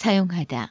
사용하다.